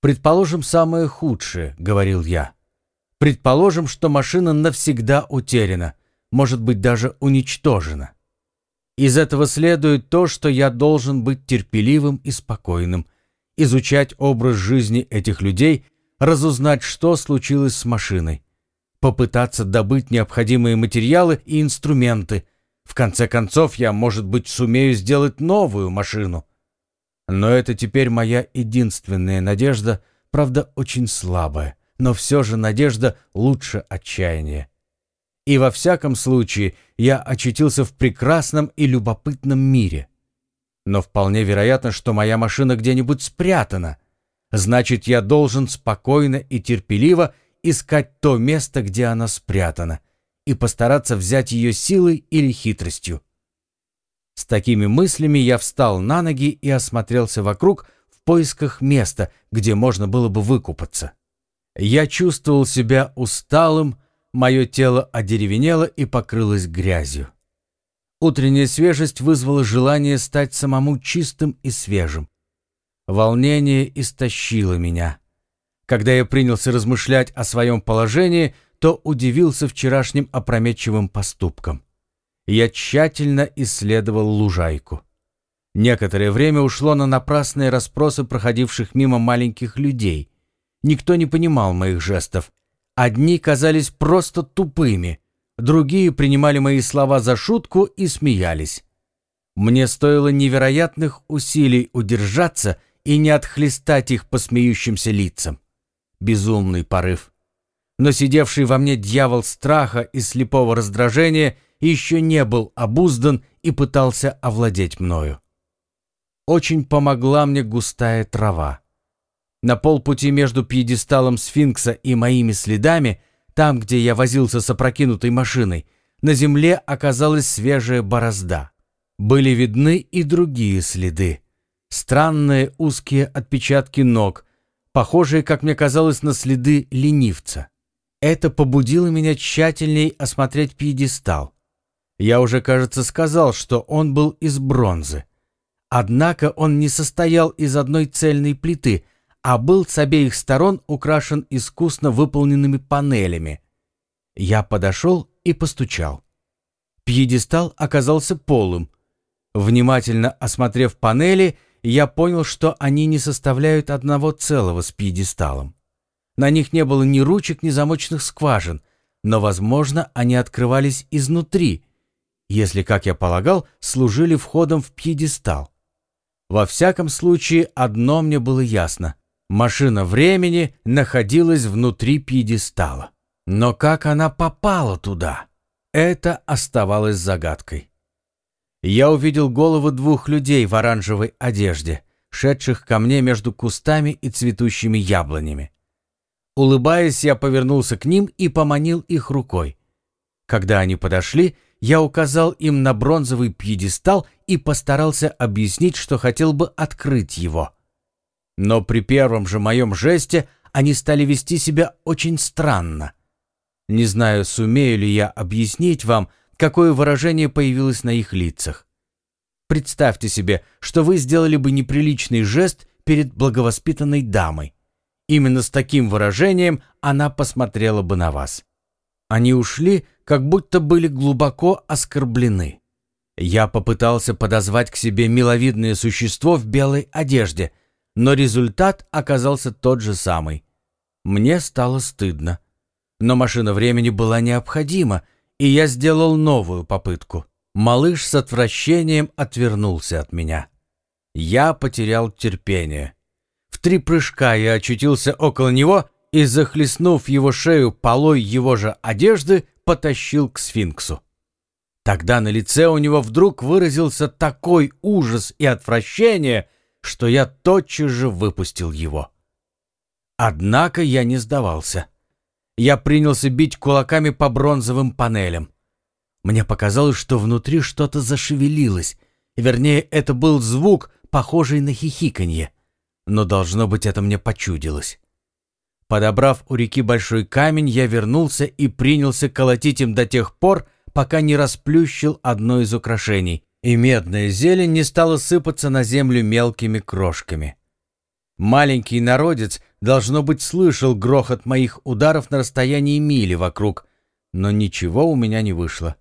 «Предположим самое худшее», — говорил я. «Предположим, что машина навсегда утеряна, может быть, даже уничтожена. Из этого следует то, что я должен быть терпеливым и спокойным, изучать образ жизни этих людей, разузнать, что случилось с машиной, попытаться добыть необходимые материалы и инструменты. В конце концов, я, может быть, сумею сделать новую машину. Но это теперь моя единственная надежда, правда, очень слабая, но все же надежда лучше отчаяния. И во всяком случае я очутился в прекрасном и любопытном мире. Но вполне вероятно, что моя машина где-нибудь спрятана. Значит, я должен спокойно и терпеливо искать то место, где она спрятана, и постараться взять ее силой или хитростью. С такими мыслями я встал на ноги и осмотрелся вокруг в поисках места, где можно было бы выкупаться. Я чувствовал себя усталым, мое тело одеревенело и покрылось грязью. Утренняя свежесть вызвала желание стать самому чистым и свежим. Волнение истощило меня. Когда я принялся размышлять о своем положении, то удивился вчерашним опрометчивым поступкам. Я тщательно исследовал лужайку. Некоторое время ушло на напрасные расспросы проходивших мимо маленьких людей. Никто не понимал моих жестов. Одни казались просто тупыми, другие принимали мои слова за шутку и смеялись. Мне стоило невероятных усилий удержаться и не отхлестать их по смеющимся лицам безумный порыв. Но сидевший во мне дьявол страха и слепого раздражения еще не был обуздан и пытался овладеть мною. Очень помогла мне густая трава. На полпути между пьедесталом сфинкса и моими следами, там, где я возился с опрокинутой машиной, на земле оказалась свежая борозда. Были видны и другие следы. Странные узкие отпечатки ног, похожие, как мне казалось, на следы ленивца. Это побудило меня тщательней осмотреть пьедестал. Я уже, кажется, сказал, что он был из бронзы. Однако он не состоял из одной цельной плиты, а был с обеих сторон украшен искусно выполненными панелями. Я подошел и постучал. Пьедестал оказался полым. Внимательно осмотрев панели, я понял, что они не составляют одного целого с пьедесталом. На них не было ни ручек, ни замочных скважин, но, возможно, они открывались изнутри, если, как я полагал, служили входом в пьедестал. Во всяком случае, одно мне было ясно. Машина времени находилась внутри пьедестала. Но как она попала туда? Это оставалось загадкой я увидел головы двух людей в оранжевой одежде, шедших ко мне между кустами и цветущими яблонями. Улыбаясь, я повернулся к ним и поманил их рукой. Когда они подошли, я указал им на бронзовый пьедестал и постарался объяснить, что хотел бы открыть его. Но при первом же моем жесте они стали вести себя очень странно. Не знаю, сумею ли я объяснить вам, какое выражение появилось на их лицах. Представьте себе, что вы сделали бы неприличный жест перед благовоспитанной дамой. Именно с таким выражением она посмотрела бы на вас. Они ушли, как будто были глубоко оскорблены. Я попытался подозвать к себе миловидное существо в белой одежде, но результат оказался тот же самый. Мне стало стыдно. Но машина времени была необходима, и я сделал новую попытку. Малыш с отвращением отвернулся от меня. Я потерял терпение. В три прыжка я очутился около него и, захлестнув его шею полой его же одежды, потащил к сфинксу. Тогда на лице у него вдруг выразился такой ужас и отвращение, что я тотчас же выпустил его. Однако я не сдавался я принялся бить кулаками по бронзовым панелям. Мне показалось, что внутри что-то зашевелилось. Вернее, это был звук, похожий на хихиканье. Но, должно быть, это мне почудилось. Подобрав у реки большой камень, я вернулся и принялся колотить им до тех пор, пока не расплющил одно из украшений, и медная зелень не стала сыпаться на землю мелкими крошками. Маленький народец должно быть, слышал грохот моих ударов на расстоянии мили вокруг, но ничего у меня не вышло.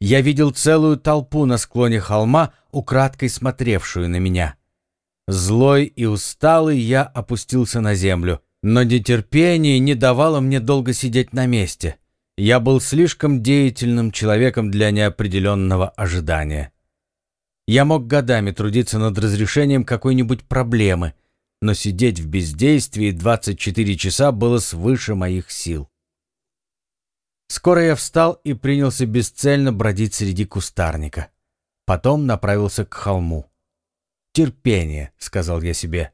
Я видел целую толпу на склоне холма, украдкой смотревшую на меня. Злой и усталый я опустился на землю, но нетерпение не давало мне долго сидеть на месте. Я был слишком деятельным человеком для неопределенного ожидания. Я мог годами трудиться над разрешением какой-нибудь проблемы, но сидеть в бездействии 24 часа было свыше моих сил. Скоро я встал и принялся бесцельно бродить среди кустарника. Потом направился к холму. «Терпение», — сказал я себе.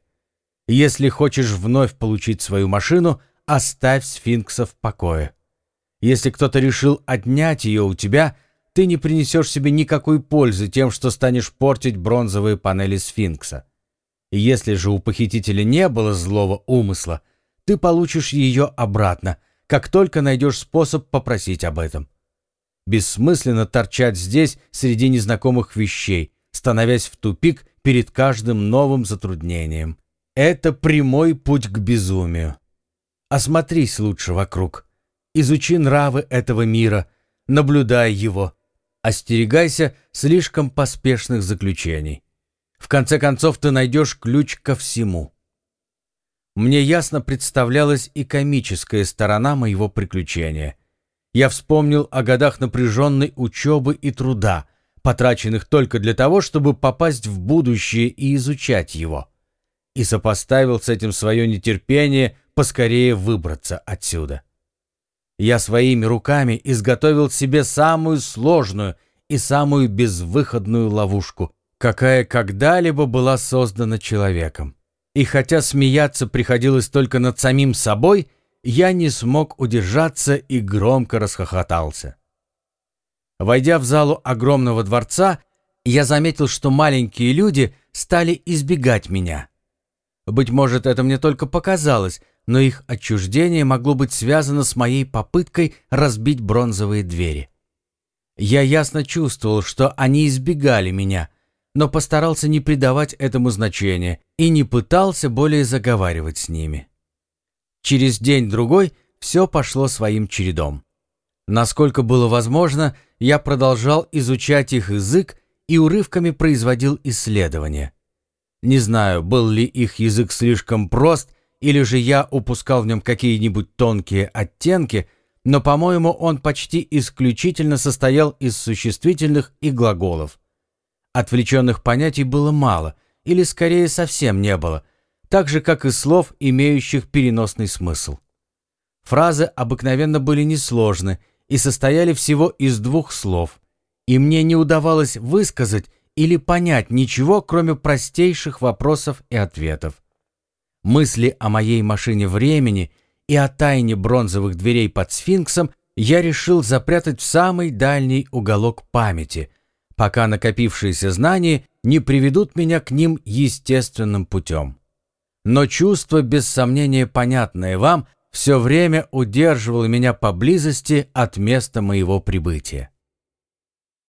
«Если хочешь вновь получить свою машину, оставь сфинкса в покое. Если кто-то решил отнять ее у тебя, ты не принесешь себе никакой пользы тем, что станешь портить бронзовые панели сфинкса. Если же у похитителя не было злого умысла, ты получишь ее обратно, как только найдешь способ попросить об этом. Бессмысленно торчать здесь среди незнакомых вещей, становясь в тупик перед каждым новым затруднением. Это прямой путь к безумию. Осмотрись лучше вокруг. Изучи нравы этого мира, наблюдай его. Остерегайся слишком поспешных заключений. В конце концов, ты найдешь ключ ко всему. Мне ясно представлялась и комическая сторона моего приключения. Я вспомнил о годах напряженной учебы и труда, потраченных только для того, чтобы попасть в будущее и изучать его. И сопоставил с этим свое нетерпение поскорее выбраться отсюда. Я своими руками изготовил себе самую сложную и самую безвыходную ловушку, какая когда-либо была создана человеком. И хотя смеяться приходилось только над самим собой, я не смог удержаться и громко расхохотался. Войдя в залу огромного дворца, я заметил, что маленькие люди стали избегать меня. Быть может, это мне только показалось, но их отчуждение могло быть связано с моей попыткой разбить бронзовые двери. Я ясно чувствовал, что они избегали меня, но постарался не придавать этому значения и не пытался более заговаривать с ними. Через день-другой все пошло своим чередом. Насколько было возможно, я продолжал изучать их язык и урывками производил исследования. Не знаю, был ли их язык слишком прост, или же я упускал в нем какие-нибудь тонкие оттенки, но, по-моему, он почти исключительно состоял из существительных и глаголов. Отвлеченных понятий было мало, или скорее совсем не было, так же, как и слов, имеющих переносный смысл. Фразы обыкновенно были несложны и состояли всего из двух слов, и мне не удавалось высказать или понять ничего, кроме простейших вопросов и ответов. Мысли о моей машине времени и о тайне бронзовых дверей под сфинксом я решил запрятать в самый дальний уголок памяти, пока накопившиеся знания не приведут меня к ним естественным путем. Но чувство, без сомнения понятное вам, все время удерживало меня поблизости от места моего прибытия.